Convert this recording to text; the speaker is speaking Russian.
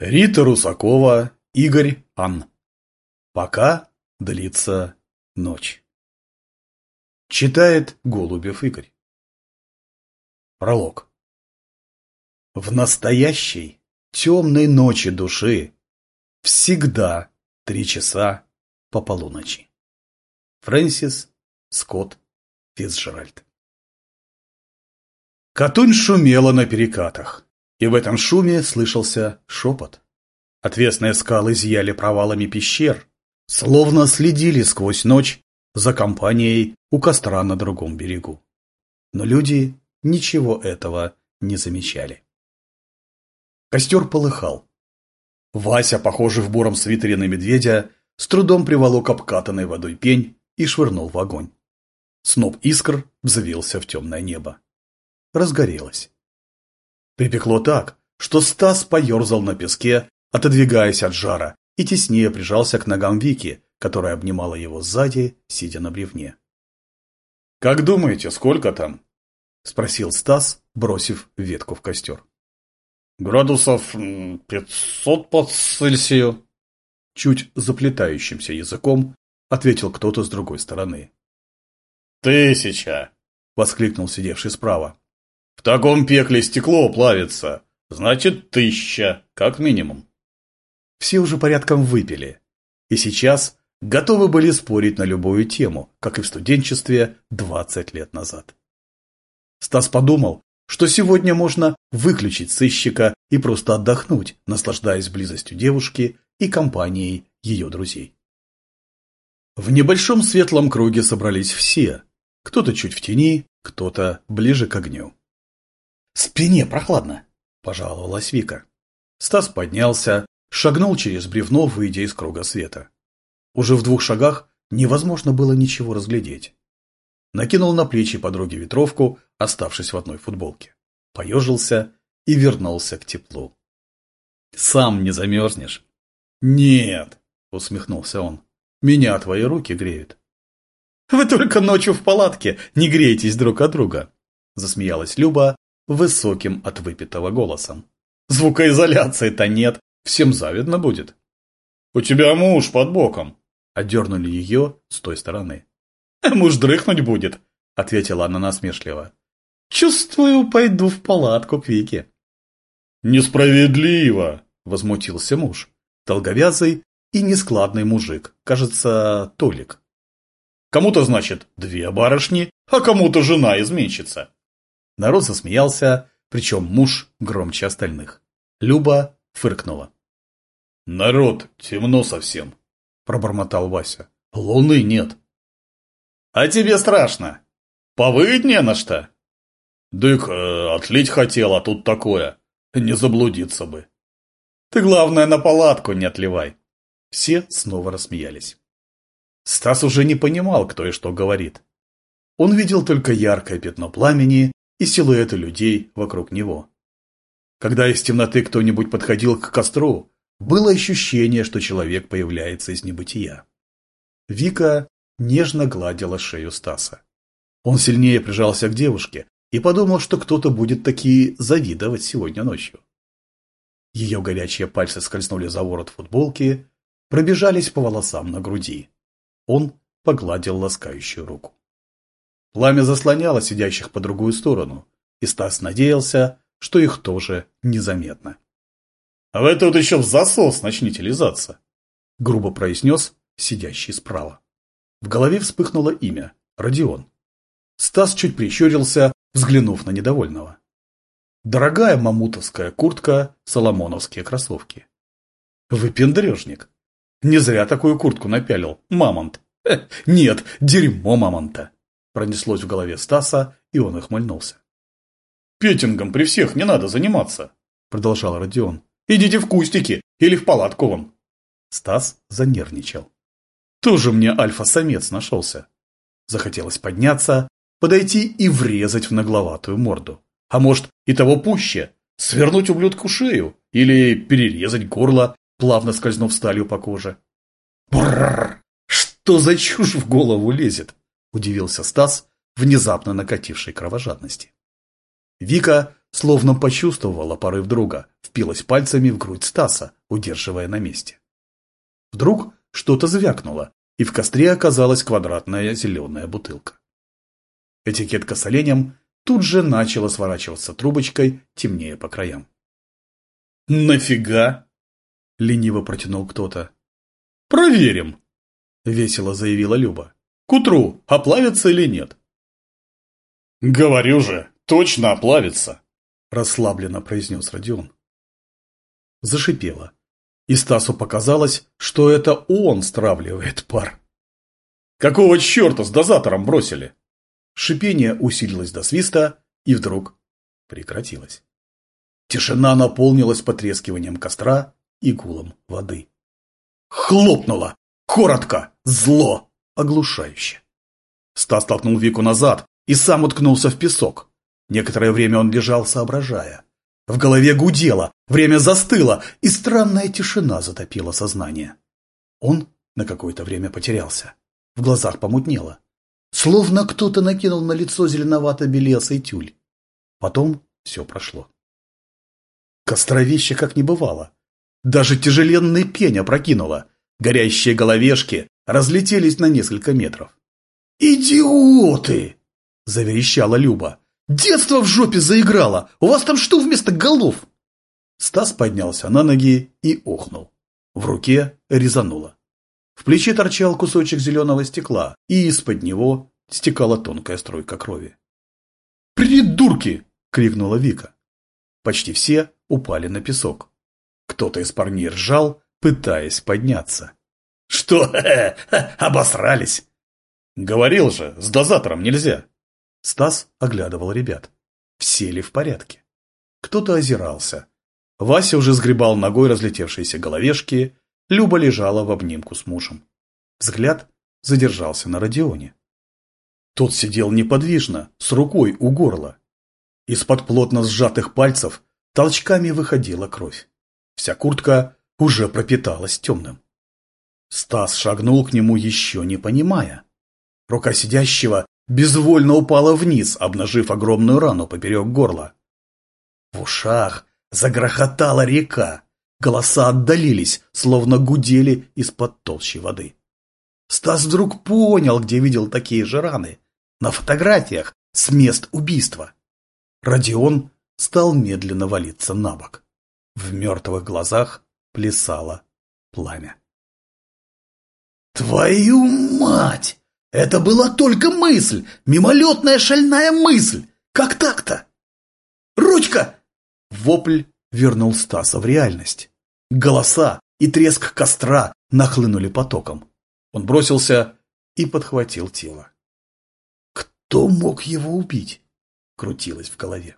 Рита Русакова, Игорь Ан. Пока длится ночь. Читает Голубев Игорь. Пролог. В настоящей темной ночи души всегда три часа по полуночи. Фрэнсис Скотт Фицджеральд. Катунь шумела на перекатах. И в этом шуме слышался шепот. Отвесные скалы зияли провалами пещер, словно следили сквозь ночь за компанией у костра на другом берегу. Но люди ничего этого не замечали. Костер полыхал. Вася, похожий в буром свитере на медведя, с трудом приволок обкатанной водой пень и швырнул в огонь. Сноп искр взвился в темное небо. Разгорелось. Припекло так, что Стас поерзал на песке, отодвигаясь от жара, и теснее прижался к ногам Вики, которая обнимала его сзади, сидя на бревне. «Как думаете, сколько там?» – спросил Стас, бросив ветку в костер. «Градусов пятьсот по Цельсию», – чуть заплетающимся языком ответил кто-то с другой стороны. «Тысяча!» – воскликнул сидевший справа. В таком пекле стекло плавится. Значит, тысяча, как минимум. Все уже порядком выпили. И сейчас готовы были спорить на любую тему, как и в студенчестве 20 лет назад. Стас подумал, что сегодня можно выключить сыщика и просто отдохнуть, наслаждаясь близостью девушки и компанией ее друзей. В небольшом светлом круге собрались все, кто-то чуть в тени, кто-то ближе к огню. Спине прохладно, пожаловалась Вика. Стас поднялся, шагнул через бревно, выйдя из круга света. Уже в двух шагах невозможно было ничего разглядеть. Накинул на плечи подруги ветровку, оставшись в одной футболке. Поежился и вернулся к теплу. «Сам не замерзнешь?» «Нет», — усмехнулся он, — «меня твои руки греют». «Вы только ночью в палатке не греетесь друг от друга», — засмеялась Люба, высоким от выпитого голосом. Звукоизоляции-то нет, всем завидно будет. У тебя муж под боком. Одернули ее с той стороны. Муж дрыхнуть будет, ответила она насмешливо. Чувствую, пойду в палатку к Вике. Несправедливо, возмутился муж. Долговязый и нескладный мужик, кажется, Толик. Кому-то, значит, две барышни, а кому-то жена изменщица. Народ засмеялся, причем муж громче остальных. Люба фыркнула. «Народ, темно совсем», – пробормотал Вася. «Луны нет». «А тебе страшно? Повыть не на что?» «Дык, э, отлить хотел, а тут такое. Не заблудиться бы». «Ты, главное, на палатку не отливай». Все снова рассмеялись. Стас уже не понимал, кто и что говорит. Он видел только яркое пятно пламени и силуэты людей вокруг него. Когда из темноты кто-нибудь подходил к костру, было ощущение, что человек появляется из небытия. Вика нежно гладила шею Стаса. Он сильнее прижался к девушке и подумал, что кто-то будет таки завидовать сегодня ночью. Ее горячие пальцы скользнули за ворот футболки, пробежались по волосам на груди. Он погладил ласкающую руку. Пламя заслоняло сидящих по другую сторону, и Стас надеялся, что их тоже незаметно. — А вы тут еще в засос начните лизаться, — грубо произнес сидящий справа. В голове вспыхнуло имя – Родион. Стас чуть прищурился, взглянув на недовольного. Дорогая мамутовская куртка, соломоновские кроссовки. Выпендрежник. Не зря такую куртку напялил, мамонт. Нет, дерьмо мамонта. Пронеслось в голове Стаса, и он охмыльнулся. «Петингом при всех не надо заниматься», — продолжал Родион. «Идите в кустики или в палатку вон». Стас занервничал. Тоже мне альфа-самец нашелся. Захотелось подняться, подойти и врезать в нагловатую морду. А может, и того пуще, свернуть ублюдку шею или перерезать горло, плавно скользнув сталью по коже. Бррр! Что за чушь в голову лезет? – удивился Стас, внезапно накатившей кровожадности. Вика словно почувствовала порыв друга, впилась пальцами в грудь Стаса, удерживая на месте. Вдруг что-то звякнуло, и в костре оказалась квадратная зеленая бутылка. Этикетка с оленем тут же начала сворачиваться трубочкой, темнее по краям. «Нафига?» — лениво протянул кто-то. «Проверим!» — весело заявила Люба. «К утру оплавится или нет?» «Говорю же, точно оплавится!» — расслабленно произнес Родион. Зашипело, и Стасу показалось, что это он стравливает пар. «Какого черта с дозатором бросили?» Шипение усилилось до свиста и вдруг прекратилось. Тишина наполнилась потрескиванием костра и гулом воды. Хлопнуло! Коротко! Зло! Оглушающе! Стас толкнул Вику назад и сам уткнулся в песок. Некоторое время он лежал, соображая. В голове гудело, время застыло, и странная тишина затопила сознание. Он на какое-то время потерялся. В глазах помутнело. Словно кто-то накинул на лицо зеленовато-белесый тюль. Потом все прошло. Костровище как не бывало. Даже тяжеленный пень опрокинуло. Горящие головешки разлетелись на несколько метров. «Идиоты!» – заверещала Люба. «Детство в жопе заиграло! У вас там что вместо голов?» Стас поднялся на ноги и охнул. В руке резануло. В плече торчал кусочек зеленого стекла, и из-под него стекала тонкая струйка крови. «Придурки!» – крикнула Вика. Почти все упали на песок. Кто-то из парней ржал, пытаясь подняться. «Что? Обосрались?» «Говорил же, с дозатором нельзя!» Стас оглядывал ребят. Все ли в порядке? Кто-то озирался. Вася уже сгребал ногой разлетевшиеся головешки, Люба лежала в обнимку с мужем. Взгляд задержался на Родионе. Тот сидел неподвижно, с рукой у горла. Из-под плотно сжатых пальцев толчками выходила кровь. Вся куртка уже пропиталась темным. Стас шагнул к нему, еще не понимая. Рука сидящего безвольно упала вниз, обнажив огромную рану поперек горла. В ушах загрохотала река. Голоса отдалились, словно гудели из-под толщи воды. Стас вдруг понял, где видел такие же раны. На фотографиях с мест убийства. Родион стал медленно валиться на бок. В мертвых глазах плясало пламя. «Твою мать! Это была только мысль! Мимолетная шальная мысль! Как так-то?» «Ручка!» Вопль вернул Стаса в реальность. Голоса и треск костра нахлынули потоком. Он бросился и подхватил тело. «Кто мог его убить?» — крутилось в голове.